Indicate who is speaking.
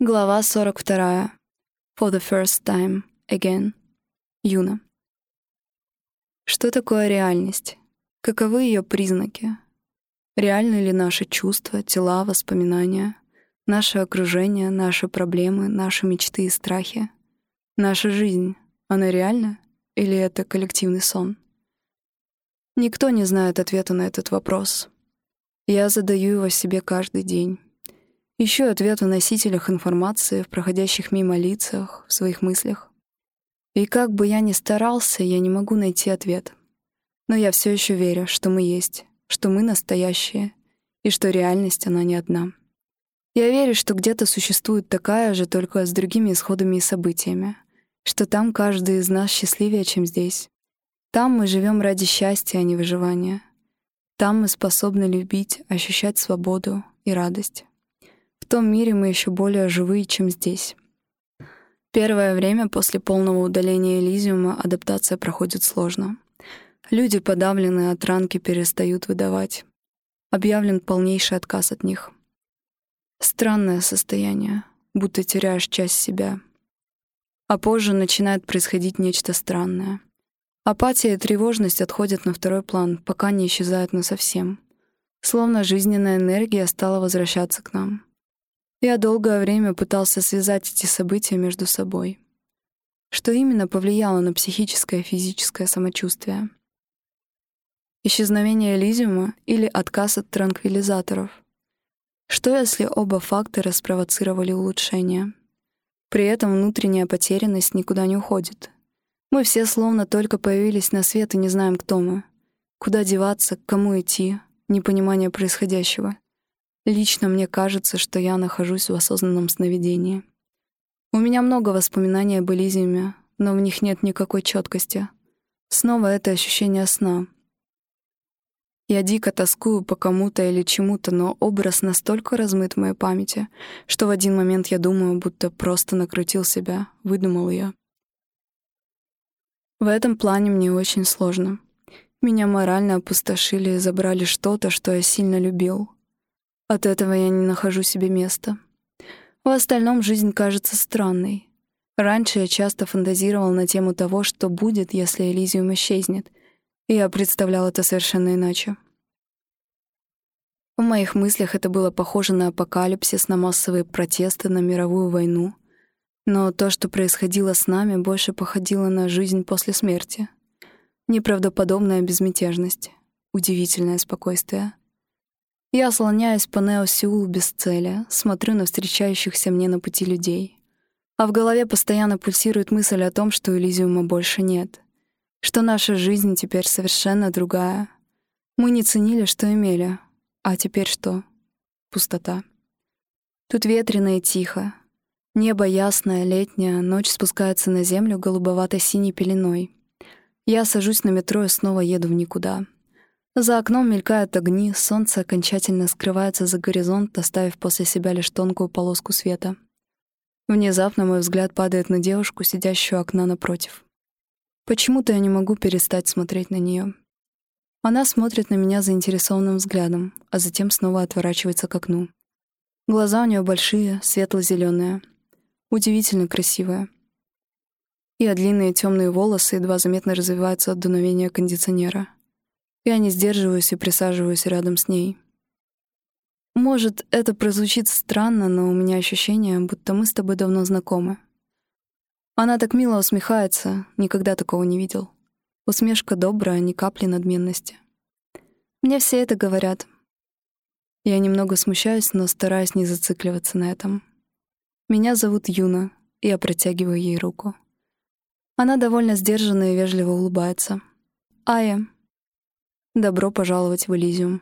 Speaker 1: Глава 42. For the first time. Again. Юна. Что такое реальность? Каковы ее признаки? Реальны ли наши чувства, тела, воспоминания, наше окружение, наши проблемы, наши мечты и страхи? Наша жизнь, она реальна или это коллективный сон? Никто не знает ответа на этот вопрос. Я задаю его себе каждый день. Ищу ответ в носителях информации, в проходящих мимо лицах, в своих мыслях. И как бы я ни старался, я не могу найти ответ. Но я все еще верю, что мы есть, что мы настоящие, и что реальность, она не одна. Я верю, что где-то существует такая же, только с другими исходами и событиями, что там каждый из нас счастливее, чем здесь. Там мы живем ради счастья, а не выживания. Там мы способны любить, ощущать свободу и радость. Том мире мы еще более живые, чем здесь. Первое время после полного удаления Элизиума адаптация проходит сложно. Люди, подавленные от ранки, перестают выдавать. Объявлен полнейший отказ от них. Странное состояние, будто теряешь часть себя. А позже начинает происходить нечто странное. Апатия и тревожность отходят на второй план, пока не исчезают насовсем. Словно жизненная энергия стала возвращаться к нам. Я долгое время пытался связать эти события между собой. Что именно повлияло на психическое и физическое самочувствие? Исчезновение Элизиума или отказ от транквилизаторов? Что если оба фактора спровоцировали улучшение? При этом внутренняя потерянность никуда не уходит. Мы все словно только появились на свет и не знаем, кто мы. Куда деваться, к кому идти, непонимание происходящего. Лично мне кажется, что я нахожусь в осознанном сновидении. У меня много воспоминаний об Элизиуме, но в них нет никакой четкости. Снова это ощущение сна. Я дико тоскую по кому-то или чему-то, но образ настолько размыт в моей памяти, что в один момент я думаю, будто просто накрутил себя, выдумал ее. В этом плане мне очень сложно. Меня морально опустошили и забрали что-то, что я сильно любил, от этого я не нахожу себе места. В остальном жизнь кажется странной. Раньше я часто фантазировал на тему того, что будет, если Элизиум исчезнет, и я представлял это совершенно иначе. В моих мыслях это было похоже на апокалипсис, на массовые протесты, на мировую войну. Но то, что происходило с нами, больше походило на жизнь после смерти. Неправдоподобная безмятежность, удивительное спокойствие — я слоняюсь по Нео-Сеул без цели, смотрю на встречающихся мне на пути людей. А в голове постоянно пульсирует мысль о том, что Элизиума больше нет. Что наша жизнь теперь совершенно другая. Мы не ценили, что имели. А теперь что? Пустота. Тут ветрено и тихо. Небо ясное, летнее, ночь спускается на землю голубовато-синей пеленой. Я сажусь на метро и снова еду в никуда. За окном мелькают огни, солнце окончательно скрывается за горизонт, оставив после себя лишь тонкую полоску света. Внезапно мой взгляд падает на девушку, сидящую у окна напротив. Почему-то я не могу перестать смотреть на нее. Она смотрит на меня заинтересованным взглядом, а затем снова отворачивается к окну. Глаза у нее большие, светло зеленые удивительно красивые. И длинные темные волосы едва заметно развиваются от дуновения кондиционера — я не сдерживаюсь и присаживаюсь рядом с ней. Может, это прозвучит странно, но у меня ощущение, будто мы с тобой давно знакомы. Она так мило усмехается, никогда такого не видел. Усмешка добрая, ни капли надменности. Мне все это говорят. Я немного смущаюсь, но стараюсь не зацикливаться на этом. Меня зовут Юна, и я протягиваю ей руку. Она довольно сдержанно и вежливо улыбается. «Ая, Добро пожаловать в Элизиум.